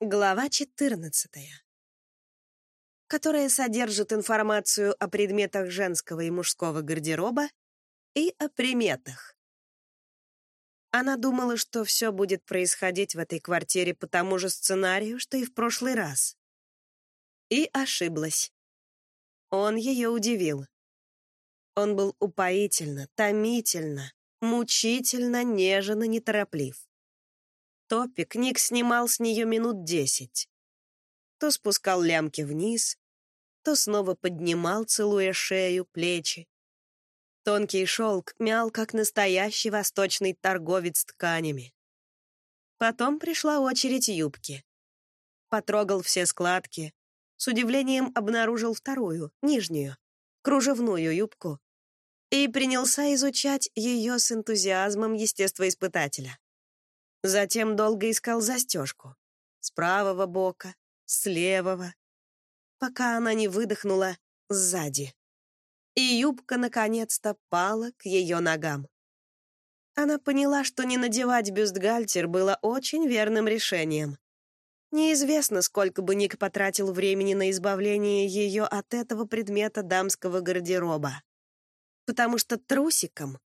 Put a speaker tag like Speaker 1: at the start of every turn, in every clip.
Speaker 1: Глава 14. Которая содержит информацию о предметах женского и мужского гардероба и о приметах. Она думала, что все будет происходить в этой квартире по тому же сценарию, что и в прошлый раз. И ошиблась. Он ее удивил. Он был упоительно, томительно, мучительно, нежен и нетороплив. Топик Ник снимал с нее минут десять. То спускал лямки вниз, то снова поднимал, целуя шею, плечи. Тонкий шелк мял, как настоящий восточный торговец тканями. Потом пришла очередь юбки. Потрогал все складки. С удивлением обнаружил вторую, нижнюю, кружевную юбку и принялся изучать ее с энтузиазмом естествоиспытателя. Затем долго искал застежку. С правого бока, с левого. Пока она не выдохнула сзади. И юбка наконец-то пала к ее ногам. Она поняла, что не надевать бюстгальтер было очень верным решением. Неизвестно, сколько бы Ник потратил времени на избавление ее от этого предмета дамского гардероба. Потому что трусиком,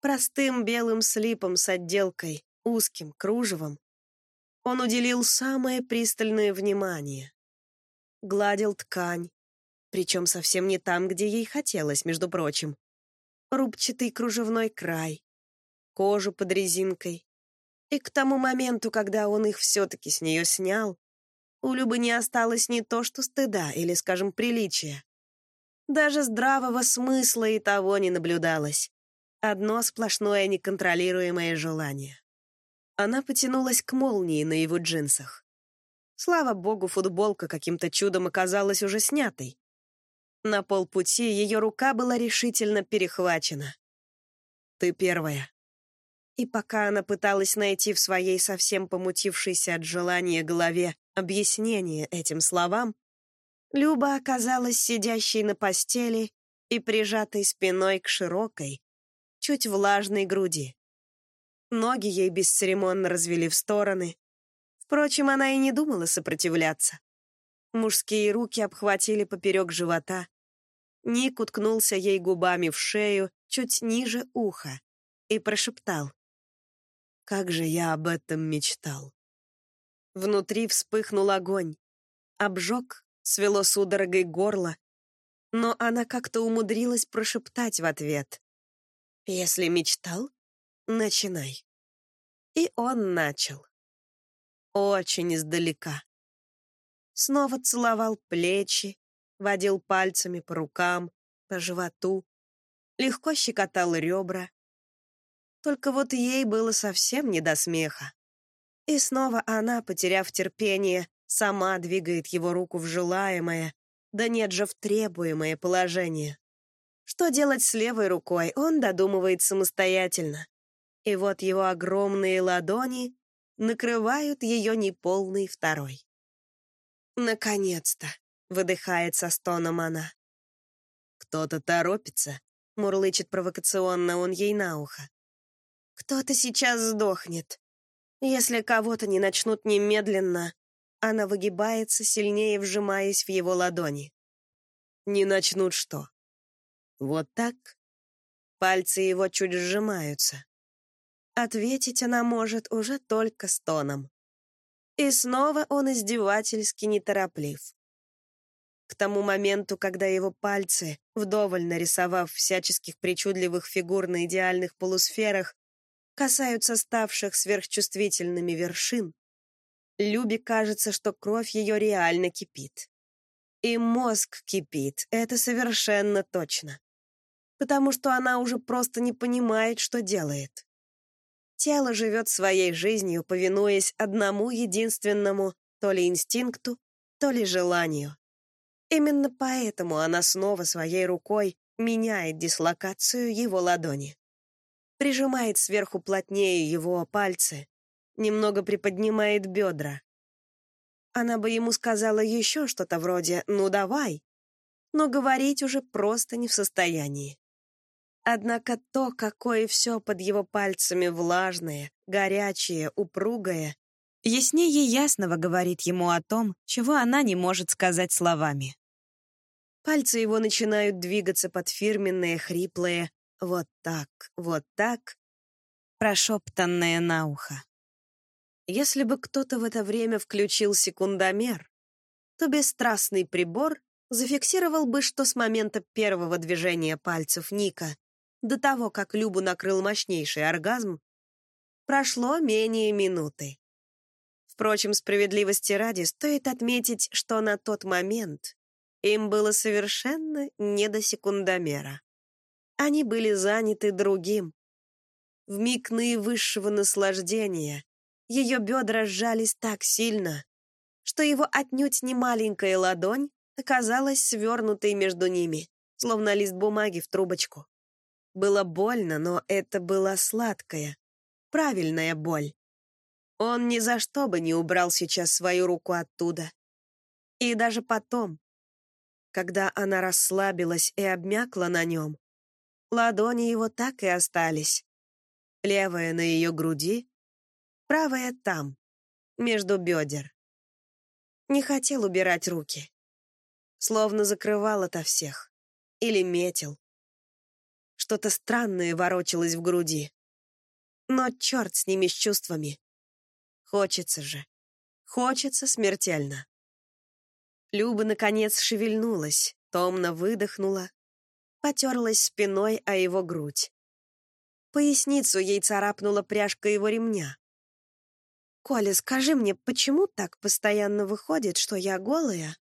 Speaker 1: простым белым слипом с отделкой, узким кружевом, он уделил самое пристальное внимание. Гладил ткань, причем совсем не там, где ей хотелось, между прочим. Рубчатый кружевной край, кожу под резинкой. И к тому моменту, когда он их все-таки с нее снял, у Любы не осталось ни то что стыда или, скажем, приличия. Даже здравого смысла и того не наблюдалось. Одно сплошное неконтролируемое желание. Она потянулась к молнии на его джинсах. Слава богу, футболка каким-то чудом оказалась уже снятой. На полпути ее рука была решительно перехвачена. «Ты первая». И пока она пыталась найти в своей совсем помутившейся от желания голове объяснение этим словам, Люба оказалась сидящей на постели и прижатой спиной к широкой, чуть влажной груди. Ноги ей бесцеремонно развели в стороны. Впрочем, она и не думала сопротивляться. Мужские руки обхватили поперек живота. Ник уткнулся ей губами в шею, чуть ниже уха, и прошептал. «Как же я об этом мечтал!» Внутри вспыхнул огонь. Обжег, свело судорогой горло, но она как-то умудрилась прошептать в ответ. «Если мечтал, Начинай. И он начал. Очень издалека. Снова целовал плечи, водил пальцами по рукам, по животу, легко щекотал ребра. Только вот ей было совсем не до смеха. И снова она, потеряв терпение, сама двигает его руку в желаемое, да нет же в требуемое положение. Что делать с левой рукой, он додумывает самостоятельно и вот его огромные ладони накрывают ее неполный второй. «Наконец-то!» — выдыхает со стоном она. «Кто-то торопится», — мурлычет провокационно он ей на ухо. «Кто-то сейчас сдохнет. Если кого-то не начнут немедленно...» Она выгибается, сильнее вжимаясь в его ладони. «Не начнут что?» «Вот так?» Пальцы его чуть сжимаются. Ответить она может уже только стоном. И снова он издевательски нетороплив. К тому моменту, когда его пальцы, вдоволь нарисовав всяческих причудливых фигур на идеальных полусферах, касаются ставших сверхчувствительными вершин, Любе кажется, что кровь ее реально кипит. И мозг кипит, это совершенно точно. Потому что она уже просто не понимает, что делает. Тело живет своей жизнью, повинуясь одному единственному то ли инстинкту, то ли желанию. Именно поэтому она снова своей рукой меняет дислокацию его ладони. Прижимает сверху плотнее его пальцы, немного приподнимает бедра. Она бы ему сказала еще что-то вроде «ну давай», но говорить уже просто не в состоянии. Однако то, какое все под его пальцами влажное, горячее, упругое,
Speaker 2: Яснее ясного говорит ему о том, чего она не может сказать словами.
Speaker 1: Пальцы его начинают двигаться под фирменное, хриплое «вот так, вот так»,
Speaker 2: прошептанное на ухо.
Speaker 1: Если бы кто-то в это время включил секундомер, то бесстрастный прибор зафиксировал бы, что с момента первого движения пальцев Ника до того, как Любу накрыл мощнейший оргазм, прошло менее минуты. Впрочем, справедливости ради, стоит отметить, что на тот момент им было совершенно не до секундомера. Они были заняты другим. В миг наивысшего наслаждения ее бедра сжались так сильно, что его отнюдь не маленькая ладонь оказалась свернутой между ними, словно лист бумаги в трубочку. Было больно, но это была сладкая, правильная боль. Он ни за что бы не убрал сейчас свою руку оттуда. И даже потом, когда она расслабилась и обмякла на нем, ладони его так и остались. Левая на ее груди, правая там, между бедер. Не хотел убирать руки. Словно закрывал ото всех. Или метил. Что-то странное ворочалось в груди. Но черт с ними, с чувствами. Хочется же. Хочется смертельно. Люба, наконец, шевельнулась, томно выдохнула, потерлась спиной о его грудь. Поясницу ей царапнула пряжка его ремня. «Коля, скажи мне, почему так постоянно выходит, что я голая,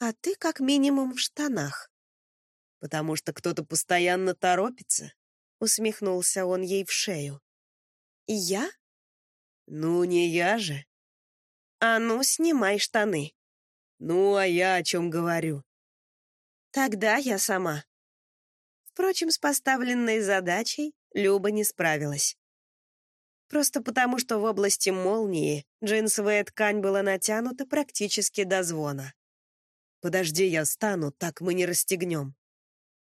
Speaker 1: а ты как минимум в штанах?» «Потому что кто-то постоянно торопится», — усмехнулся он ей в шею. «Я?» «Ну, не я же». «А ну, снимай штаны». «Ну, а я о чем говорю?» «Тогда я сама». Впрочем, с поставленной задачей Люба не справилась. Просто потому, что в области молнии джинсовая ткань была натянута практически до звона. «Подожди, я стану, так мы не расстегнем».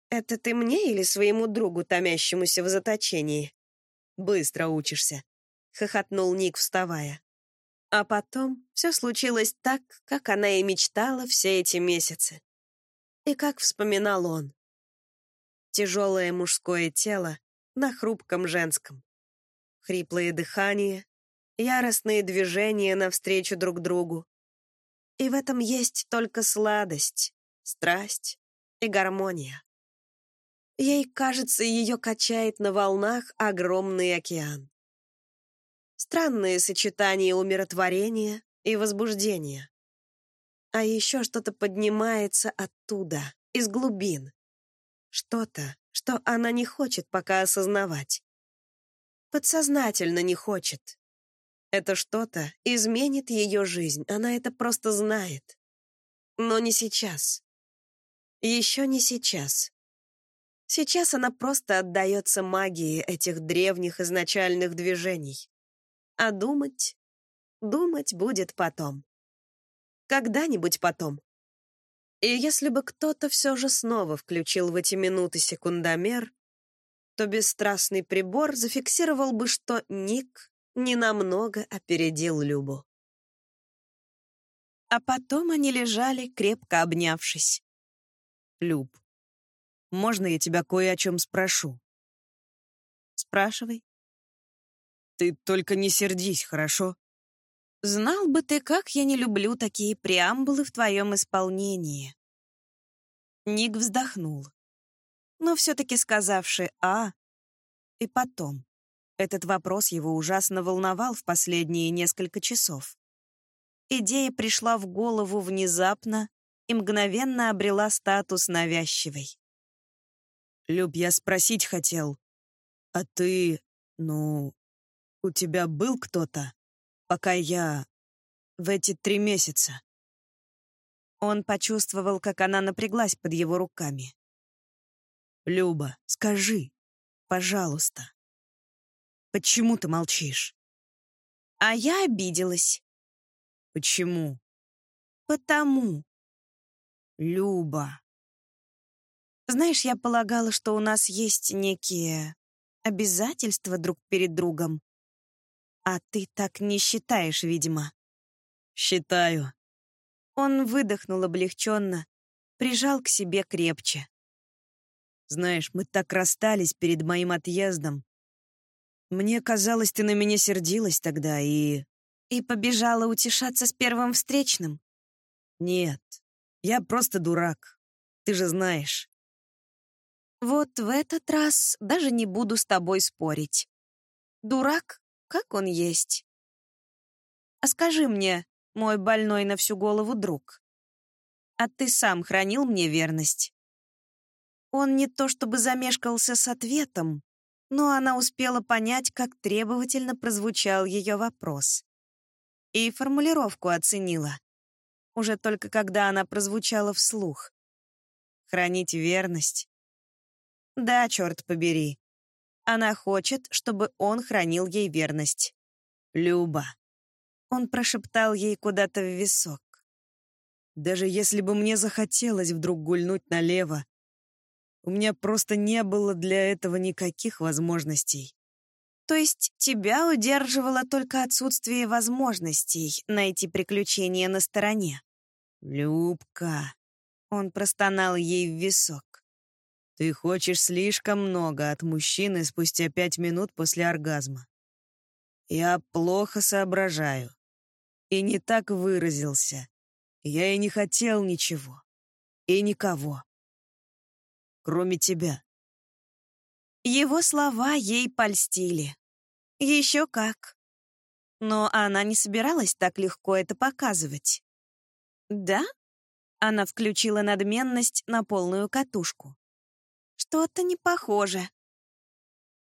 Speaker 1: «Это ты мне или своему другу, томящемуся в заточении?» «Быстро учишься хохотнул Ник, вставая. А потом все случилось так, как она и мечтала все эти месяцы. И как вспоминал он. Тяжелое мужское тело на хрупком женском. Хриплое дыхание, яростные движения навстречу друг другу. И в этом есть только сладость, страсть и гармония. Ей кажется, ее качает на волнах огромный океан. Странное сочетание умиротворения и возбуждения. А еще что-то поднимается оттуда, из глубин. Что-то, что она не хочет пока осознавать. Подсознательно не хочет. Это что-то изменит ее жизнь, она это просто знает. Но не сейчас. Еще не сейчас. Сейчас она просто отдается магии этих древних изначальных движений. А думать? Думать будет потом. Когда-нибудь потом. И если бы кто-то все же снова включил в эти минуты секундомер, то бесстрастный прибор зафиксировал бы, что Ник ненамного опередил Любу. А потом они лежали, крепко обнявшись.
Speaker 2: «Люб, можно я тебя кое о чем спрошу?»
Speaker 1: «Спрашивай».
Speaker 2: Ты только не сердись, хорошо?
Speaker 1: Знал бы ты, как я не люблю такие преамбулы в твоем исполнении. Ник вздохнул. Но все-таки сказавший «а» и потом. Этот вопрос его ужасно волновал в последние несколько часов. Идея пришла в голову внезапно и мгновенно обрела статус навязчивой.
Speaker 2: «Люб, я спросить хотел, а ты, ну, у тебя был кто-то, пока я... в эти три месяца?»
Speaker 1: Он почувствовал, как она напряглась под его руками.
Speaker 2: «Люба, скажи, пожалуйста, почему ты молчишь?»
Speaker 1: А я обиделась.
Speaker 2: «Почему?»
Speaker 1: «Потому».
Speaker 2: «Люба».
Speaker 1: Знаешь, я полагала, что у нас есть некие обязательства друг перед другом. А ты так не считаешь, видимо.
Speaker 2: Считаю.
Speaker 1: Он выдохнул облегченно, прижал к себе крепче.
Speaker 2: Знаешь, мы так расстались перед моим отъездом. Мне казалось, ты на меня сердилась тогда и...
Speaker 1: И побежала утешаться с первым встречным?
Speaker 2: Нет, я просто дурак. Ты же знаешь.
Speaker 1: Вот в этот раз даже не буду с тобой спорить. Дурак, как он есть. А скажи мне, мой больной на всю голову друг, а ты сам хранил мне верность? Он не то чтобы замешкался с ответом, но она успела понять, как требовательно прозвучал ее вопрос. И формулировку оценила. Уже только когда она прозвучала вслух. Хранить верность. Да, черт побери. Она хочет, чтобы он хранил ей верность.
Speaker 2: Люба.
Speaker 1: Он прошептал ей куда-то в висок.
Speaker 2: Даже если бы мне захотелось вдруг гульнуть налево, у меня просто не было для этого никаких возможностей.
Speaker 1: То есть тебя удерживало только отсутствие возможностей найти приключения на стороне?
Speaker 2: Любка.
Speaker 1: Он простонал ей в висок.
Speaker 2: Ты хочешь слишком много от мужчины спустя пять минут после оргазма. Я плохо соображаю. И не так выразился. Я и не хотел ничего. И никого. Кроме тебя.
Speaker 1: Его слова ей польстили. Еще как. Но она не собиралась так легко это показывать. «Да?» Она включила надменность на полную катушку. «Что-то не похоже.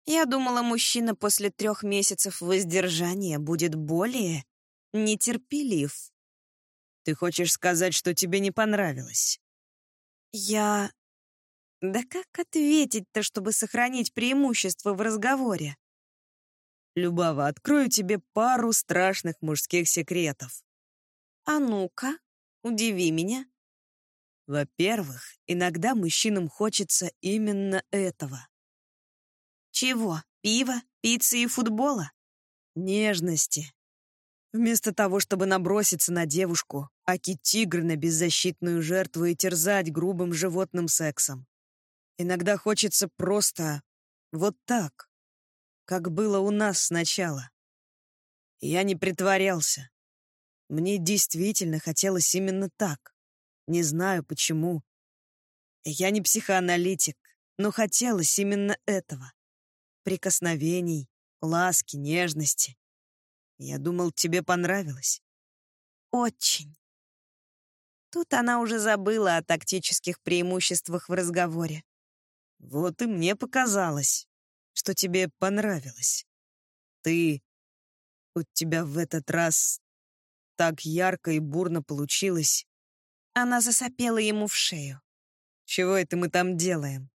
Speaker 1: Я думала, мужчина после трех месяцев воздержания будет более нетерпелив.
Speaker 2: Ты хочешь сказать, что тебе не понравилось?
Speaker 1: Я... Да как ответить-то, чтобы сохранить преимущество в разговоре?
Speaker 2: Любава, открою тебе пару страшных мужских секретов.
Speaker 1: А ну-ка, удиви меня.
Speaker 2: Во-первых, иногда мужчинам хочется именно этого.
Speaker 1: Чего? Пива, пиццы и футбола?
Speaker 2: Нежности. Вместо того, чтобы наброситься на девушку, аки тигр на беззащитную жертву и терзать грубым животным сексом. Иногда хочется просто вот так, как было у нас сначала. Я не притворялся. Мне действительно хотелось именно так. Не знаю почему. Я не психоаналитик, но хотелось именно этого. Прикосновений, ласки, нежности. Я думал, тебе понравилось.
Speaker 1: Очень. Тут она уже забыла о тактических преимуществах в разговоре.
Speaker 2: Вот и мне показалось, что тебе понравилось. Ты... У тебя в этот раз так ярко и бурно получилось.
Speaker 1: Она засопела ему в шею.
Speaker 2: Чего это мы там делаем?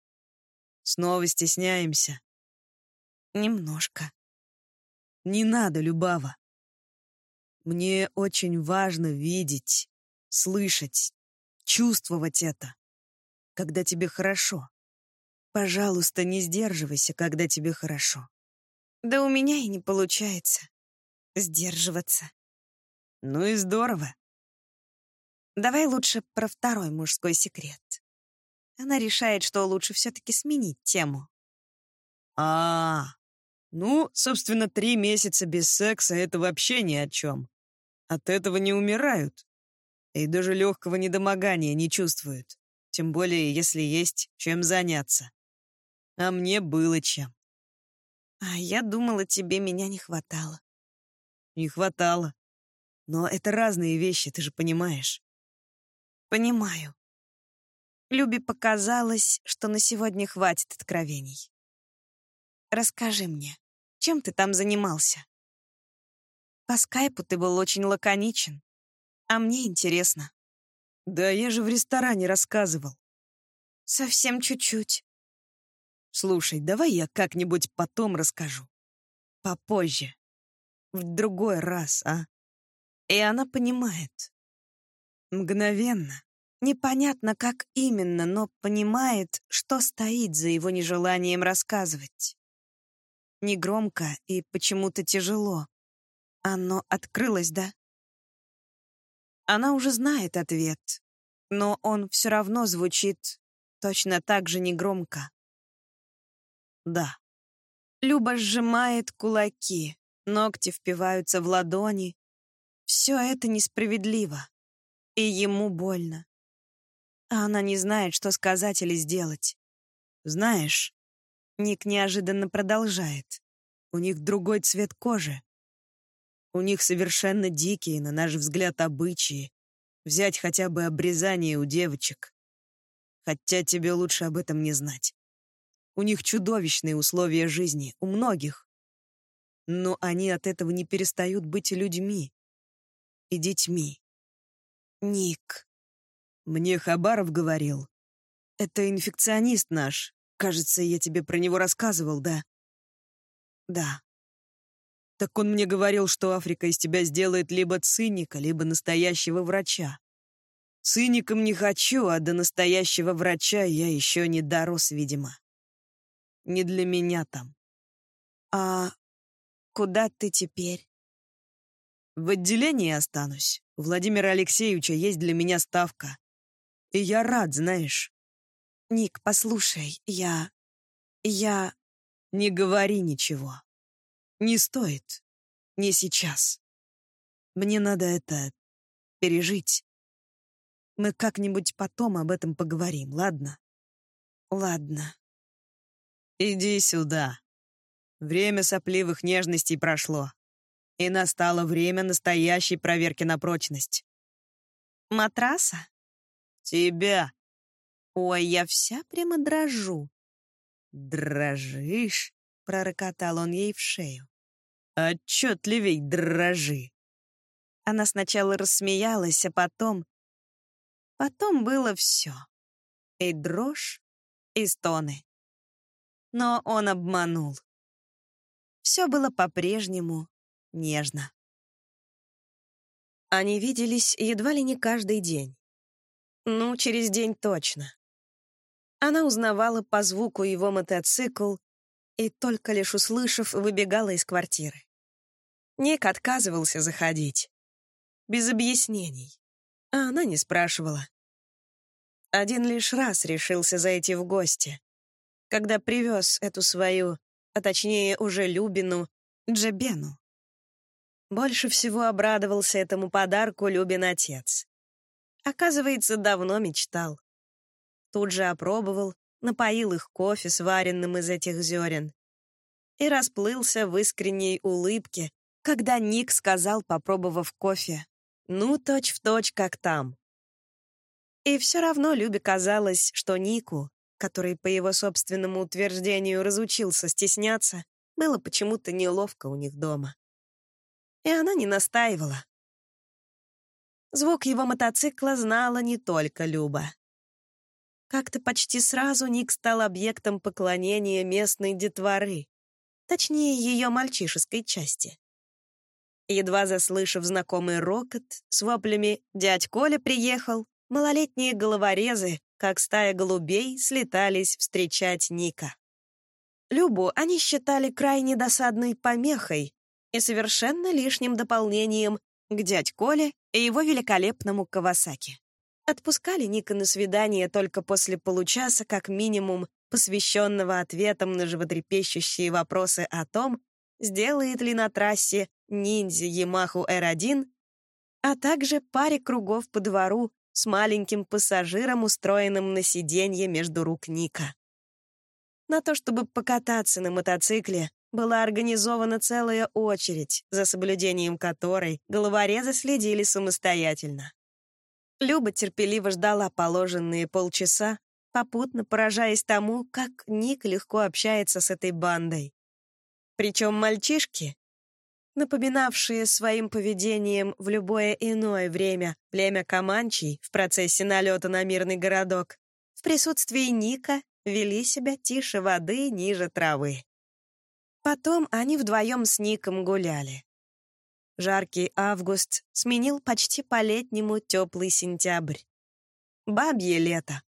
Speaker 2: Снова стесняемся?
Speaker 1: Немножко.
Speaker 2: Не надо, Любава. Мне очень важно видеть, слышать, чувствовать это, когда тебе хорошо. Пожалуйста, не сдерживайся, когда тебе хорошо.
Speaker 1: Да у меня и не получается сдерживаться.
Speaker 2: Ну и здорово.
Speaker 1: Давай лучше про второй мужской секрет. Она решает, что лучше все-таки сменить тему.
Speaker 2: А, -а, а, ну, собственно, три месяца без секса — это вообще ни о чем. От этого не умирают. И даже легкого недомогания не чувствуют. Тем более, если есть чем заняться. А мне было чем.
Speaker 1: А я думала, тебе меня не хватало.
Speaker 2: Не хватало. Но это разные вещи, ты же понимаешь.
Speaker 1: Понимаю. Любе показалось, что на сегодня хватит откровений. Расскажи мне, чем ты там занимался? По скайпу ты был очень лаконичен. А мне интересно.
Speaker 2: Да я же в ресторане рассказывал.
Speaker 1: Совсем чуть-чуть.
Speaker 2: Слушай, давай я как-нибудь потом расскажу. Попозже. В другой раз, а? И она понимает. Мгновенно.
Speaker 1: Непонятно, как именно, но понимает, что стоит за его нежеланием рассказывать. Негромко и почему-то тяжело.
Speaker 2: Оно открылось, да? Она уже знает ответ, но он все равно звучит точно так же негромко. Да. Люба сжимает кулаки, ногти впиваются в ладони. Все это несправедливо. И ему больно. А она не знает, что сказать или сделать. Знаешь, Ник неожиданно продолжает. У них другой цвет кожи. У них совершенно дикие, на наш взгляд, обычаи. Взять хотя бы обрезание у девочек. Хотя тебе лучше об этом не знать. У них чудовищные условия жизни, у многих. Но они от этого не перестают быть людьми. И детьми. Ник. Мне Хабаров говорил. Это инфекционист наш. Кажется, я тебе про него рассказывал, да? Да. Так он мне говорил, что Африка из тебя сделает либо циника, либо настоящего врача. Циником не хочу, а до настоящего врача я еще не дорос, видимо. Не для меня там. А куда ты теперь? В отделении останусь. Владимира Алексеевича есть для меня ставка. И я рад, знаешь. Ник, послушай, я... Я... Не говори ничего. Не стоит. Не сейчас. Мне надо это пережить. Мы как-нибудь потом об этом поговорим, ладно? Ладно. Иди сюда. Время сопливых нежностей прошло. И настало время настоящей проверки на прочность. Матраса? Тебя. Ой, я вся прямо дрожу. Дрожишь? — пророкотал он ей в шею. «Отчетливей дрожи!» Она сначала рассмеялась, а потом... Потом было все. И дрожь, и стоны. Но он обманул. Все было по-прежнему нежно. Они виделись едва ли не каждый день. Ну, через день точно. Она узнавала по звуку его мотоцикл и только лишь услышав, выбегала из квартиры. Ник отказывался заходить. Без объяснений. А она не спрашивала. Один лишь раз решился зайти в гости, когда привез эту свою, а точнее уже Любину, Джебену. Больше всего обрадовался этому подарку Любин отец. Оказывается, давно мечтал. Тут же опробовал, напоил их кофе, сваренным из этих зерен, и расплылся в искренней улыбке, когда Ник сказал, попробовав кофе, «Ну, точь-в-точь, точь, как там». И все равно Любе казалось, что Нику, который по его собственному утверждению разучился стесняться, было почему-то неловко у них дома. И она не настаивала. Звук его мотоцикла знала не только Люба. Как-то почти сразу Ник стал объектом поклонения местной детворы, точнее, ее мальчишеской части. Едва заслышав знакомый рокот с воплями «Дядь Коля приехал», малолетние головорезы, как стая голубей, слетались встречать Ника. Любу они считали крайне досадной помехой и совершенно лишним дополнением к дядь Коле и его великолепному Кавасаки. Отпускали Ника на свидание только после получаса, как минимум, посвященного ответам на животрепещущие вопросы о том, сделает ли на трассе ниндзя Ямаху R1, а также паре кругов по двору с маленьким пассажиром, устроенным на сиденье между рук Ника. На то, чтобы покататься на мотоцикле, была организована целая очередь, за соблюдением которой головорезы следили самостоятельно. Люба терпеливо ждала положенные полчаса, попутно поражаясь тому, как Ник легко общается с этой бандой. Причем мальчишки, напоминавшие своим поведением в любое иное время племя Каманчей в процессе налета на мирный городок, в присутствии Ника вели себя тише воды ниже травы. Потом они вдвоем с Ником гуляли. Жаркий август сменил почти по-летнему теплый сентябрь. Бабье лето.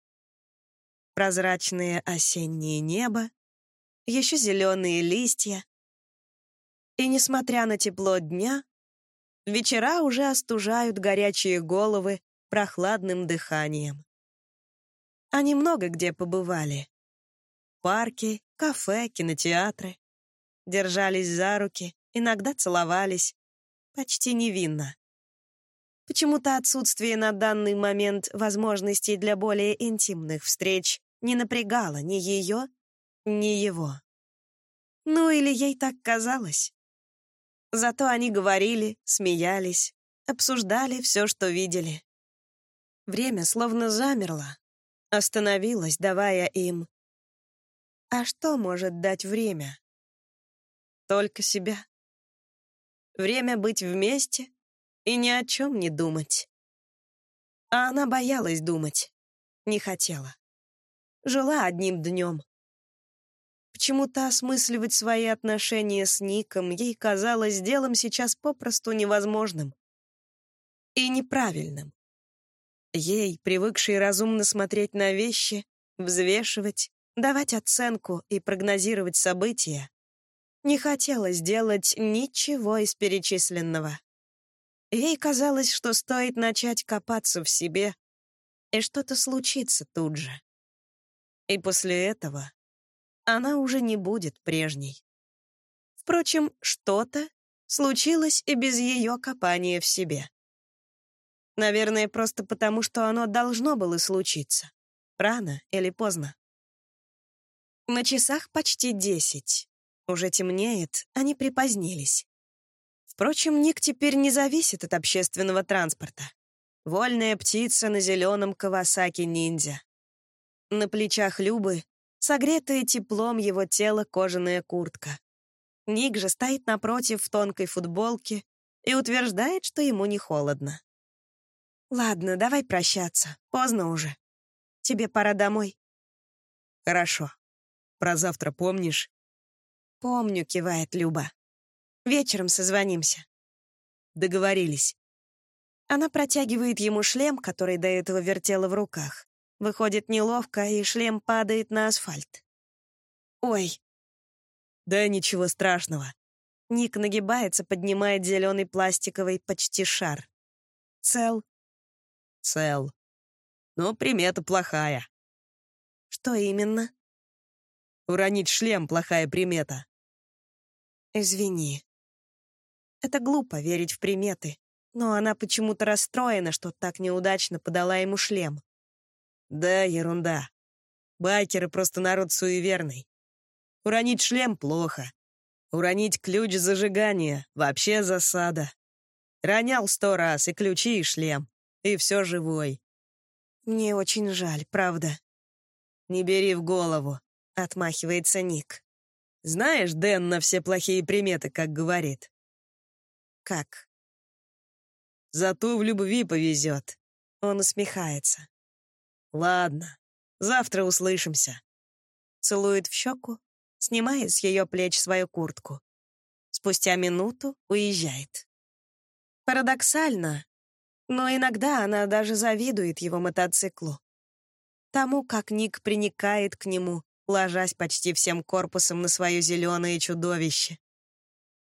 Speaker 2: Прозрачное осеннее небо, еще зеленые листья. И, несмотря на тепло дня,
Speaker 1: Вечера уже остужают горячие головы прохладным дыханием. Они много где побывали. Парки, кафе, кинотеатры. Держались за руки, иногда целовались. Почти невинно. Почему-то отсутствие на данный момент возможностей для более интимных встреч не напрягало ни ее, ни его. Ну или ей так казалось. Зато они говорили, смеялись, обсуждали все, что видели. Время словно замерло, остановилось, давая им... А что может дать время? Только себя. Время быть вместе и ни о чем не думать. А она боялась думать, не хотела. Жила одним днем. Почему-то осмысливать свои отношения с Ником ей казалось делом сейчас попросту невозможным. И неправильным. Ей, привыкшей разумно смотреть на вещи, взвешивать, давать оценку и прогнозировать события, не хотелось делать ничего из перечисленного. Ей казалось, что стоит начать копаться в себе, и что-то случится тут же. И после этого она уже не будет прежней. Впрочем, что-то случилось и без ее копания в себе. Наверное, просто потому, что оно должно было случиться. Рано или поздно. На часах почти десять. Уже темнеет, они припозднились. Впрочем, Ник теперь не зависит от общественного транспорта. Вольная птица на зеленом Кавасаки-ниндзя. На плечах Любы согретая теплом его тела кожаная куртка. Ник же стоит напротив в тонкой футболке и утверждает, что ему не холодно. «Ладно, давай прощаться. Поздно уже. Тебе пора домой».
Speaker 2: «Хорошо. Про завтра помнишь?»
Speaker 1: «Помню», — кивает Люба. Вечером созвонимся».
Speaker 2: Договорились.
Speaker 1: Она протягивает ему шлем, который до этого вертела в руках. Выходит неловко, и шлем падает на асфальт. «Ой!»
Speaker 2: «Да ничего страшного».
Speaker 1: Ник нагибается, поднимает зеленый пластиковый почти шар. «Цел?»
Speaker 2: «Цел. Но примета плохая».
Speaker 1: «Что именно?»
Speaker 2: «Уронить шлем — плохая примета».
Speaker 1: «Извини», это глупо верить в приметы, но она почему-то расстроена, что так неудачно подала ему шлем.
Speaker 2: Да, ерунда. Байкеры просто народ суеверный. Уронить шлем — плохо. Уронить ключ зажигания — вообще засада. Ронял сто раз и ключи, и шлем. И все живой.
Speaker 1: Мне очень жаль, правда.
Speaker 2: Не бери в голову, —
Speaker 1: отмахивается Ник.
Speaker 2: Знаешь, Дэн на все плохие приметы, как говорит.
Speaker 1: Как?
Speaker 2: Зато в любви повезет.
Speaker 1: Он усмехается.
Speaker 2: Ладно, завтра услышимся.
Speaker 1: Целует в щеку, снимает с ее плеч свою куртку. Спустя минуту уезжает. Парадоксально, но иногда она даже завидует его мотоциклу. Тому, как Ник приникает к нему, ложась почти всем корпусом на свое зеленое чудовище.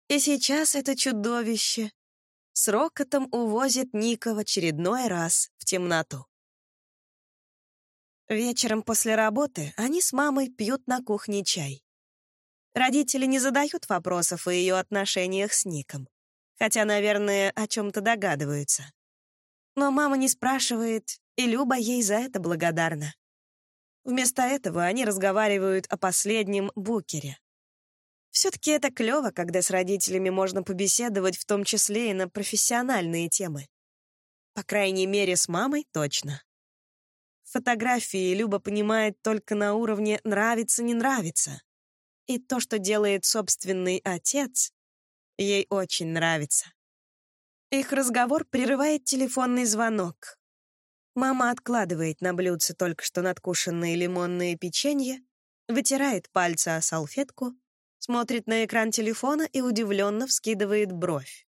Speaker 1: И сейчас это чудовище с рокотом увозит Ника в очередной раз в темноту. Вечером после работы они с мамой пьют на кухне чай. Родители не задают вопросов о ее отношениях с Ником, хотя, наверное, о чем-то догадываются. Но мама не спрашивает, и Люба ей за это благодарна. Вместо этого они разговаривают о последнем букере. Все-таки это клево, когда с родителями можно побеседовать, в том числе и на профессиональные темы. По крайней мере, с мамой точно. Фотографии Люба понимает только на уровне «нравится-не нравится». И то, что делает собственный отец, ей очень нравится. Их разговор прерывает телефонный звонок. Мама откладывает на блюдце только что надкушенные лимонные печенье, вытирает пальцы о салфетку смотрит на экран телефона и удивленно вскидывает бровь.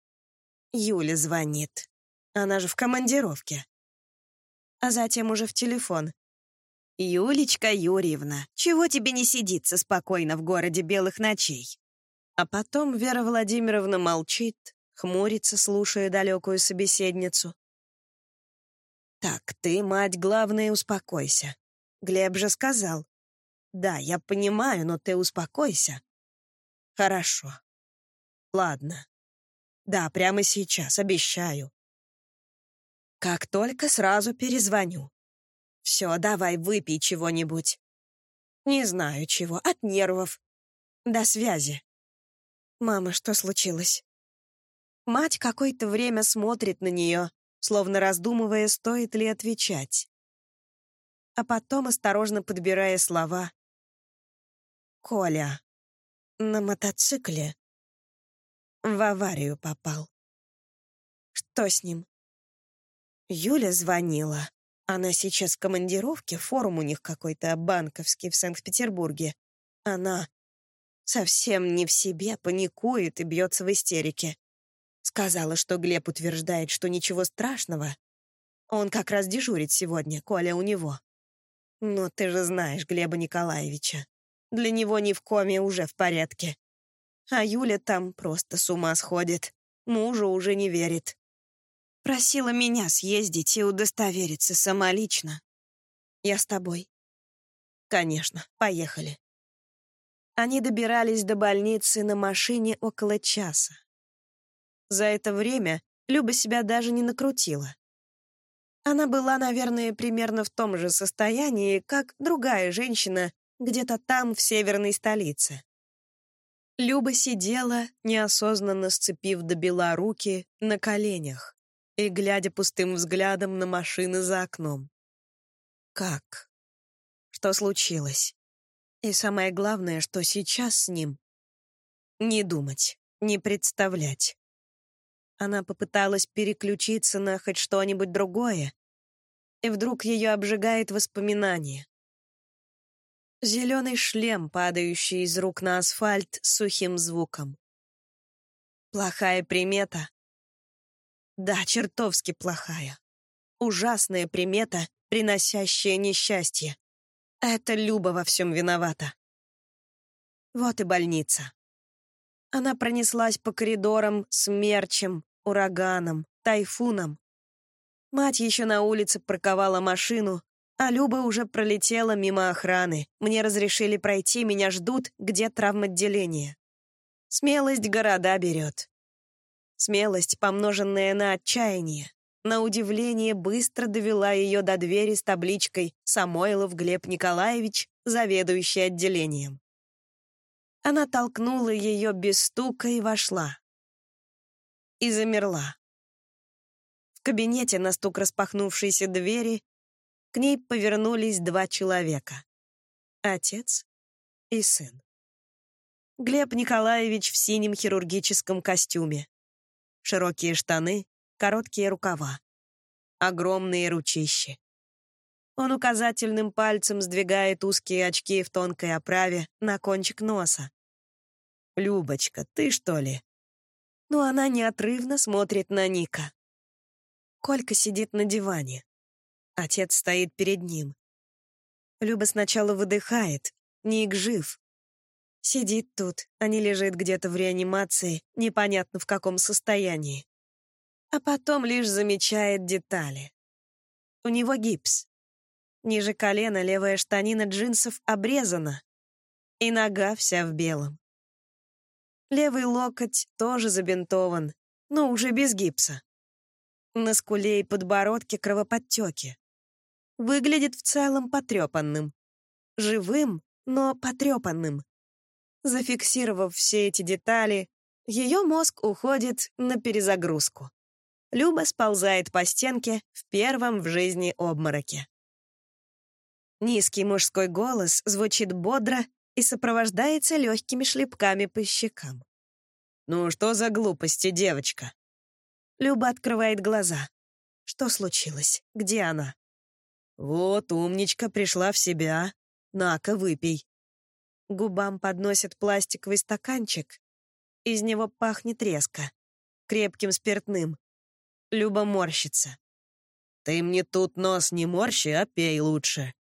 Speaker 1: Юля звонит. Она же в командировке. А затем уже в телефон. «Юлечка Юрьевна, чего тебе не сидится спокойно в городе белых ночей?» А потом Вера Владимировна молчит, хмурится, слушая далекую собеседницу. «Так, ты, мать, главное, успокойся. Глеб же сказал. Да, я понимаю, но ты успокойся. Хорошо. Ладно. Да, прямо сейчас, обещаю. Как только сразу перезвоню. Все, давай выпей чего-нибудь. Не знаю чего, от нервов. До связи. Мама, что случилось? Мать какое-то время смотрит на нее, словно раздумывая, стоит ли отвечать. А потом, осторожно подбирая слова. «Коля, на мотоцикле в аварию попал. Что с ним?» Юля звонила. Она сейчас в командировке, форум у них какой-то банковский в Санкт-Петербурге. Она совсем не в себе, паникует и бьется в истерике. Сказала, что Глеб утверждает, что ничего страшного. Он как раз дежурит сегодня, Коля у него. Но ты же знаешь Глеба Николаевича. Для него ни в коме уже в порядке. А Юля там просто с ума сходит. Мужу уже не верит. Просила меня съездить и удостовериться самолично. Я с тобой. Конечно, поехали. Они добирались до больницы на машине около часа. За это время Люба себя даже не накрутила. Она была, наверное, примерно в том же состоянии, как другая женщина где-то там, в северной столице. Люба сидела, неосознанно сцепив до бела руки, на коленях и глядя пустым взглядом на машины за окном. Как? Что случилось? И самое главное, что сейчас с ним? Не думать, не представлять. Она попыталась переключиться на хоть что-нибудь другое, и вдруг ее обжигает воспоминание. Зеленый шлем, падающий из рук на асфальт сухим звуком. Плохая примета. Да, чертовски плохая. Ужасная примета, приносящая несчастье. Это Люба во всем виновата. Вот и больница. Она пронеслась по коридорам смерчем, ураганом, тайфуном. Мать еще на улице парковала машину, а Люба уже пролетела мимо охраны. Мне разрешили пройти, меня ждут, где травмоотделение. Смелость города берет. Смелость, помноженная на отчаяние, на удивление быстро довела ее до двери с табличкой «Самойлов Глеб Николаевич, заведующий отделением». Она толкнула ее без стука и вошла. И замерла. В кабинете на стук распахнувшейся двери к ней повернулись два человека. Отец и сын. Глеб Николаевич в синем хирургическом костюме. Широкие штаны, короткие рукава. Огромные ручищи. Он указательным пальцем сдвигает узкие очки в тонкой оправе на кончик носа. «Любочка, ты что ли?» Но она неотрывно смотрит на Ника. Колька сидит на диване. Отец стоит перед ним. Люба сначала выдыхает. Ник жив. Сидит тут, а не лежит где-то в реанимации, непонятно в каком состоянии. А потом лишь замечает детали. У него гипс. Ниже колена левая штанина джинсов обрезана, и нога вся в белом. Левый локоть тоже забинтован, но уже без гипса. На скуле и подбородке кровоподтеки. Выглядит в целом потрепанным. Живым, но потрепанным. Зафиксировав все эти детали, ее мозг уходит на перезагрузку. Люба сползает по стенке в первом в жизни обмороке. Низкий мужской голос звучит бодро и сопровождается легкими шлепками по щекам. «Ну что за глупости, девочка?» Люба открывает глаза. Что случилось? Где она? «Вот умничка пришла в себя. На-ка, выпей». Губам подносят пластиковый стаканчик. Из него пахнет резко. Крепким спиртным. Люба морщится. «Ты мне тут нос не морщи, а пей лучше.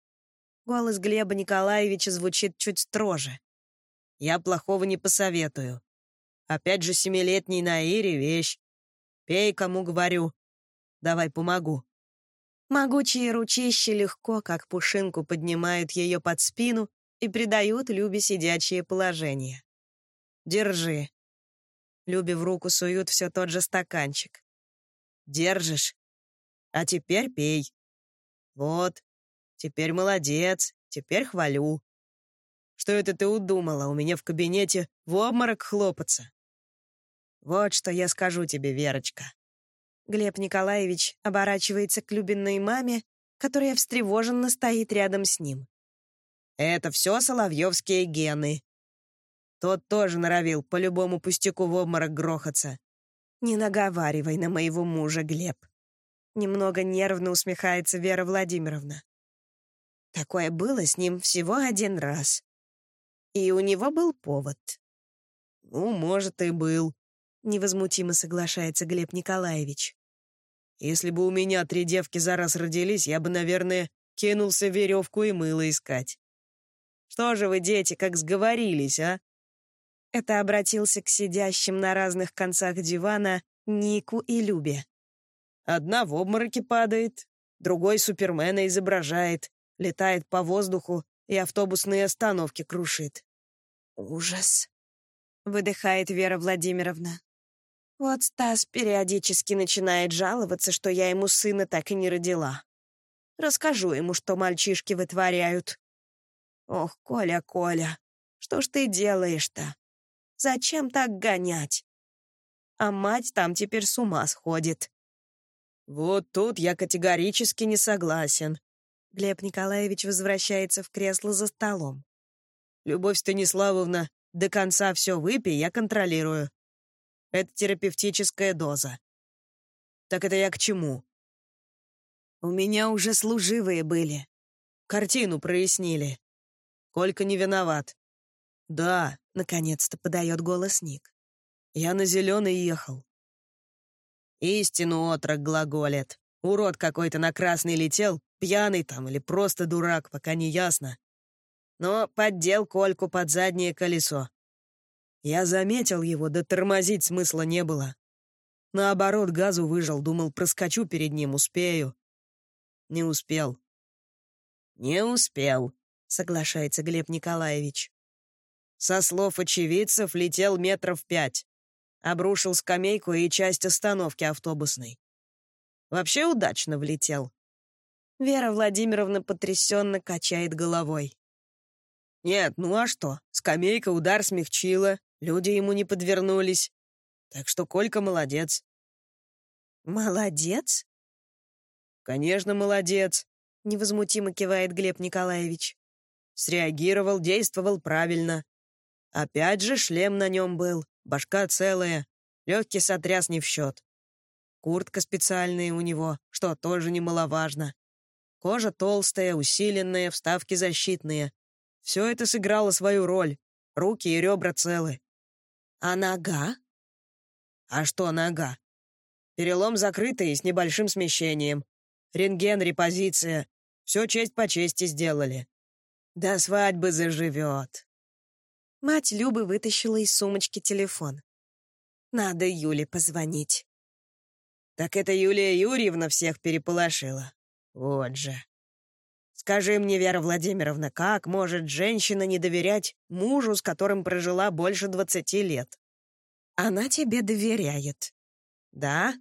Speaker 1: Голос Глеба Николаевича звучит чуть строже. «Я плохого не посоветую. Опять же, семилетний Наире вещь.
Speaker 2: Пей, кому говорю. Давай помогу».
Speaker 1: Могучие ручища легко, как пушинку, поднимают ее под спину и придают Любе сидячее положение.
Speaker 2: «Держи». Любе в руку суют все тот же стаканчик. «Держишь? А теперь пей. Вот, теперь молодец, теперь хвалю. Что это ты удумала у меня в кабинете в обморок хлопаться? Вот что я скажу тебе, Верочка.
Speaker 1: Глеб Николаевич оборачивается к Любиной маме, которая встревоженно стоит рядом с ним.
Speaker 2: Это все соловьевские гены. Тот тоже норовил по любому пустяку в обморок грохаться.
Speaker 1: Не наговаривай на моего мужа, Глеб. Немного нервно усмехается Вера Владимировна. Такое было с ним всего один раз. И у него был повод.
Speaker 2: Ну, может, и был,
Speaker 1: невозмутимо соглашается Глеб Николаевич.
Speaker 2: Если бы у меня три девки за раз родились, я бы, наверное, кинулся веревку и мыло искать. Что же вы, дети, как сговорились, а?
Speaker 1: Это обратился к сидящим на разных концах дивана Нику и Любе.
Speaker 2: Одна в обмороке падает, другой Супермена изображает, летает по воздуху и автобусные остановки крушит.
Speaker 1: «Ужас!» — выдыхает Вера Владимировна. Вот Стас периодически начинает жаловаться, что я ему сына так и не родила. Расскажу ему, что мальчишки вытворяют. Ох, Коля, Коля, что ж ты делаешь-то? Зачем так гонять? А мать там теперь с ума сходит.
Speaker 2: Вот тут я категорически не согласен.
Speaker 1: Глеб Николаевич возвращается в кресло за столом.
Speaker 2: Любовь Станиславовна, до конца все выпей, я контролирую. Это терапевтическая доза. Так это я к чему?
Speaker 1: У меня уже служивые были.
Speaker 2: Картину прояснили. Колька не виноват. Да,
Speaker 1: наконец-то подает голос Ник.
Speaker 2: Я на зеленый ехал. Истину отрок глаголит. Урод какой-то на красный летел, пьяный там или просто дурак, пока не ясно. Но поддел Кольку под заднее колесо. Я заметил его, да тормозить смысла не было. Наоборот, газу выжил, думал, проскочу перед ним, успею. Не успел. Не успел, соглашается Глеб Николаевич. Со слов очевидцев летел метров пять. Обрушил скамейку и часть остановки автобусной. Вообще удачно влетел.
Speaker 1: Вера Владимировна потрясенно качает головой.
Speaker 2: Нет, ну а что? Скамейка удар смягчила, Люди ему не подвернулись. Так что Колька молодец.
Speaker 1: Молодец?
Speaker 2: Конечно, молодец,
Speaker 1: невозмутимо кивает Глеб Николаевич.
Speaker 2: Среагировал, действовал правильно. Опять же шлем на нем был, башка целая, легкий сотряс не в счет. Куртка специальная у него, что тоже немаловажно. Кожа толстая, усиленная, вставки защитные. Все это сыграло свою роль. Руки и ребра целы.
Speaker 1: А нога?
Speaker 2: А что нога? Перелом закрытый с небольшим смещением. Рентген, репозиция. Все честь по чести сделали. До свадьбы заживет.
Speaker 1: Мать Любы вытащила из сумочки телефон. Надо Юле позвонить.
Speaker 2: Так это Юлия Юрьевна всех переполошила. Вот же. Скажи мне, Вера Владимировна, как может женщина не доверять мужу, с которым прожила больше двадцати лет?
Speaker 1: Она тебе доверяет.
Speaker 2: Да?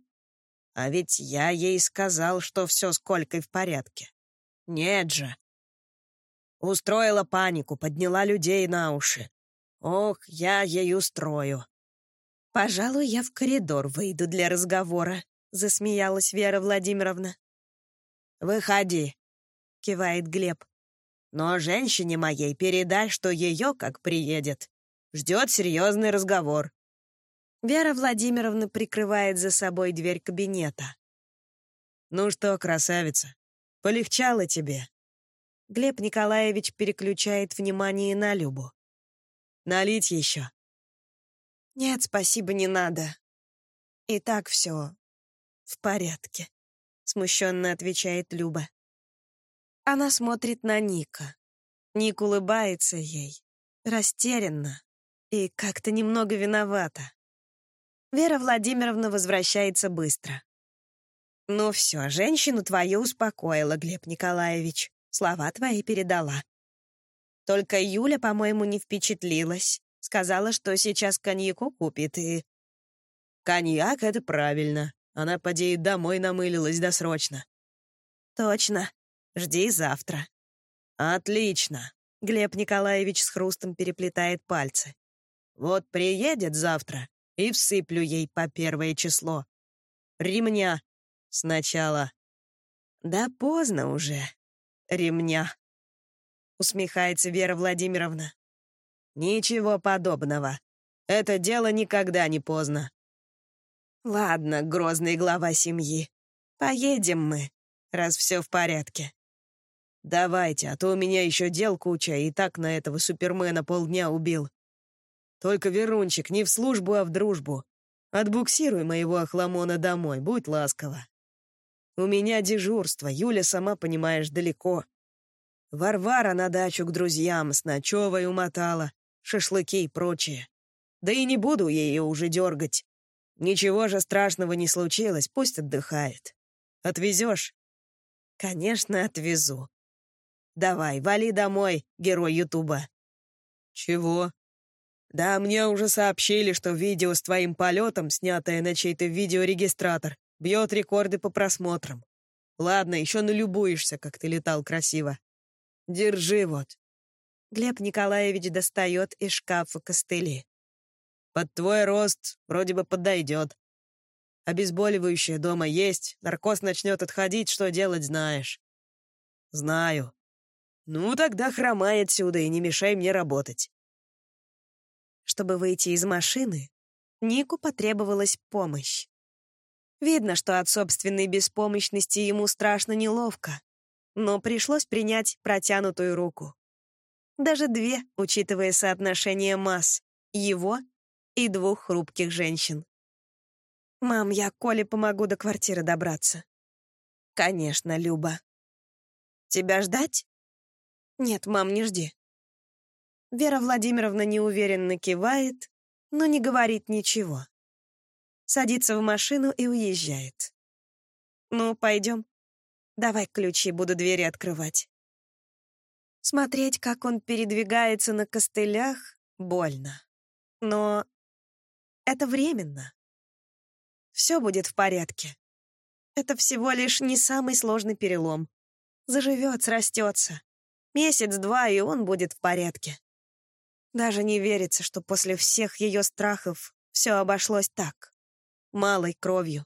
Speaker 2: А ведь я ей сказал, что все с Колькой в порядке. Нет же. Устроила панику, подняла людей на уши. Ох, я ей устрою.
Speaker 1: Пожалуй, я в коридор выйду для разговора, засмеялась Вера Владимировна.
Speaker 2: Выходи, —
Speaker 1: кивает Глеб.
Speaker 2: «Но женщине моей передай, что ее, как приедет, ждет серьезный разговор».
Speaker 1: Вера Владимировна прикрывает за собой дверь кабинета.
Speaker 2: «Ну что, красавица, полегчало тебе?»
Speaker 1: Глеб Николаевич переключает внимание на Любу.
Speaker 2: «Налить еще?»
Speaker 1: «Нет, спасибо, не надо. И так все в порядке», — смущенно отвечает Люба. Она смотрит на Ника. Ник улыбается ей, растерянно и как-то немного виновата. Вера Владимировна возвращается быстро. «Ну все, женщину твою успокоила, Глеб Николаевич. Слова твои передала. Только Юля, по-моему, не впечатлилась. Сказала, что сейчас коньяку купит и...
Speaker 2: Коньяк — это правильно. Она, поди, домой намылилась досрочно.
Speaker 1: Точно. Жди завтра.
Speaker 2: Отлично.
Speaker 1: Глеб Николаевич с хрустом переплетает пальцы.
Speaker 2: Вот приедет завтра и всыплю ей по первое число. Ремня сначала.
Speaker 1: Да поздно уже. Ремня. Усмехается Вера Владимировна.
Speaker 2: Ничего подобного. Это дело никогда не поздно.
Speaker 1: Ладно, грозный глава семьи. Поедем мы, раз все в порядке.
Speaker 2: Давайте, а то у меня еще дел куча, и так на этого супермена полдня убил. Только, Верунчик, не в службу, а в дружбу. Отбуксируй моего охламона домой, будь ласкова. У меня дежурство, Юля, сама понимаешь, далеко. Варвара на дачу к друзьям с ночевой умотала, шашлыки и прочее. Да и не буду ее уже дергать. Ничего же страшного не случилось, пусть отдыхает. Отвезешь?
Speaker 1: Конечно, отвезу. Давай, вали домой, герой Ютуба.
Speaker 2: Чего? Да мне уже сообщили, что видео с твоим полетом, снятое на чей-то видеорегистратор, бьет рекорды по просмотрам. Ладно, еще налюбуешься, как ты летал красиво. Держи вот.
Speaker 1: Глеб Николаевич достает из шкафа костыли.
Speaker 2: Под твой рост вроде бы подойдет. Обезболивающее дома есть, наркоз начнет отходить, что делать знаешь. Знаю. Ну, тогда хромай отсюда и не мешай мне работать.
Speaker 1: Чтобы выйти из машины, Нику потребовалась помощь. Видно, что от собственной беспомощности ему страшно неловко, но пришлось принять протянутую руку. Даже две, учитывая соотношение масс, его и двух хрупких женщин. «Мам, я Коле помогу до квартиры добраться». «Конечно, Люба». «Тебя ждать?» «Нет, мам, не жди». Вера Владимировна неуверенно кивает, но не говорит ничего. Садится в машину и уезжает. «Ну, пойдем. Давай ключи, буду двери открывать». Смотреть, как он передвигается на костылях, больно. Но это временно. Все будет в порядке. Это всего лишь не самый сложный перелом. Заживет, срастется. Месяц-два, и он будет в порядке. Даже не верится, что после всех ее страхов все обошлось так. Малой кровью.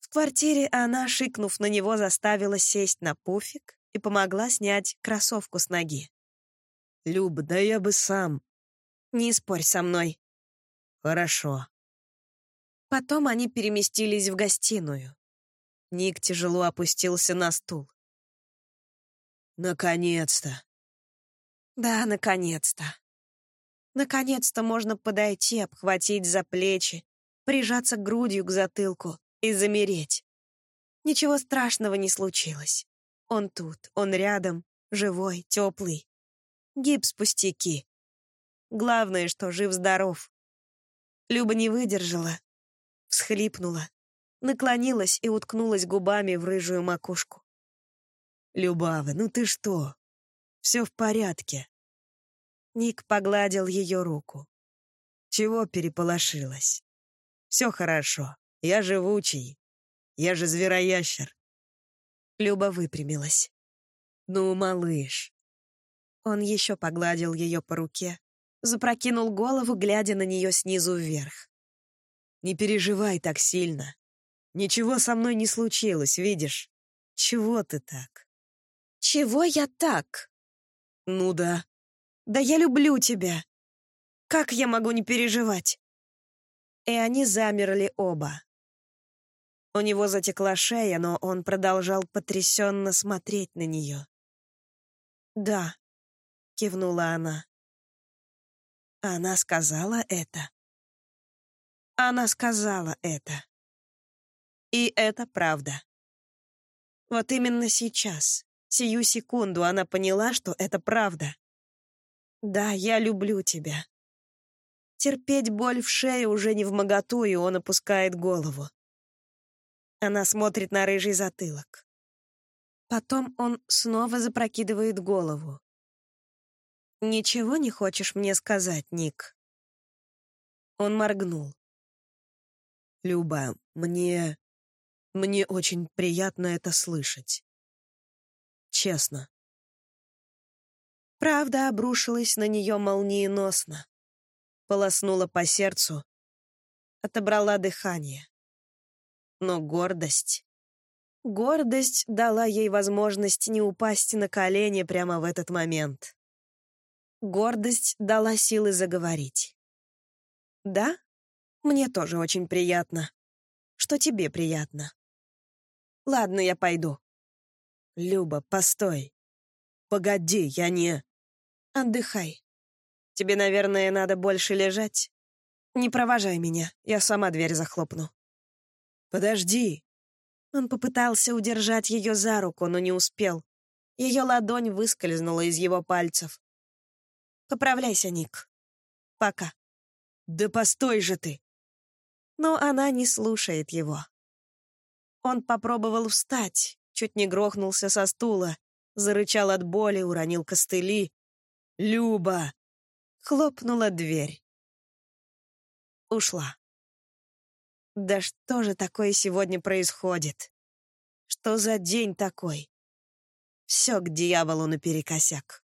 Speaker 1: В квартире она, шикнув на него, заставила сесть на пуфик и помогла снять кроссовку с ноги.
Speaker 2: «Люба, да я бы сам».
Speaker 1: «Не спорь со мной».
Speaker 2: «Хорошо».
Speaker 1: Потом они переместились в гостиную. Ник тяжело опустился на стул.
Speaker 2: Наконец-то.
Speaker 1: Да, наконец-то. Наконец-то можно подойти, обхватить за плечи, прижаться грудью к затылку и замереть. Ничего страшного не случилось. Он тут, он рядом, живой, теплый. Гипс пустяки. Главное, что жив-здоров. Люба не выдержала, всхлипнула, наклонилась и уткнулась губами в рыжую макушку.
Speaker 2: «Любава, ну ты что? Все в порядке».
Speaker 1: Ник погладил ее руку.
Speaker 2: «Чего переполошилась? Все хорошо. Я живучий. Я же звероящер».
Speaker 1: Люба выпрямилась.
Speaker 2: «Ну, малыш».
Speaker 1: Он еще погладил ее по руке, запрокинул голову, глядя на нее снизу вверх.
Speaker 2: «Не переживай так сильно. Ничего со мной не случилось, видишь? Чего ты так?»
Speaker 1: «Чего я так?»
Speaker 2: «Ну да».
Speaker 1: «Да я люблю тебя. Как я могу не переживать?» И они замерли оба. У него затекла шея, но он продолжал потрясенно смотреть на нее. «Да», — кивнула она. Она сказала это. Она сказала это. И это правда. Вот именно сейчас, Сию секунду она поняла, что это правда. «Да, я люблю тебя». Терпеть боль в шее уже не в моготу, и он опускает голову. Она смотрит на рыжий затылок. Потом он снова запрокидывает голову. «Ничего не хочешь мне сказать, Ник?» Он моргнул.
Speaker 2: «Люба, мне... мне очень приятно это слышать. Честно».
Speaker 1: Правда обрушилась на нее молниеносно. Полоснула по сердцу, отобрала дыхание. Но гордость... Гордость дала ей возможность не упасть на колени прямо в этот момент. Гордость дала силы заговорить. «Да, мне тоже очень приятно. Что тебе приятно?» «Ладно, я пойду».
Speaker 2: «Люба, постой. Погоди, я не...»
Speaker 1: «Отдыхай. Тебе, наверное, надо больше лежать. Не провожай меня, я сама дверь захлопну».
Speaker 2: «Подожди!»
Speaker 1: Он попытался удержать ее за руку, но не успел. Ее ладонь выскользнула из его пальцев. «Поправляйся, Ник. Пока».
Speaker 2: «Да постой же ты!»
Speaker 1: Но она не слушает его. Он попробовал встать, чуть не грохнулся со стула, зарычал от боли, уронил костыли.
Speaker 2: «Люба!»
Speaker 1: Хлопнула дверь. Ушла. Да что же такое сегодня происходит? Что за день такой? Все к дьяволу наперекосяк.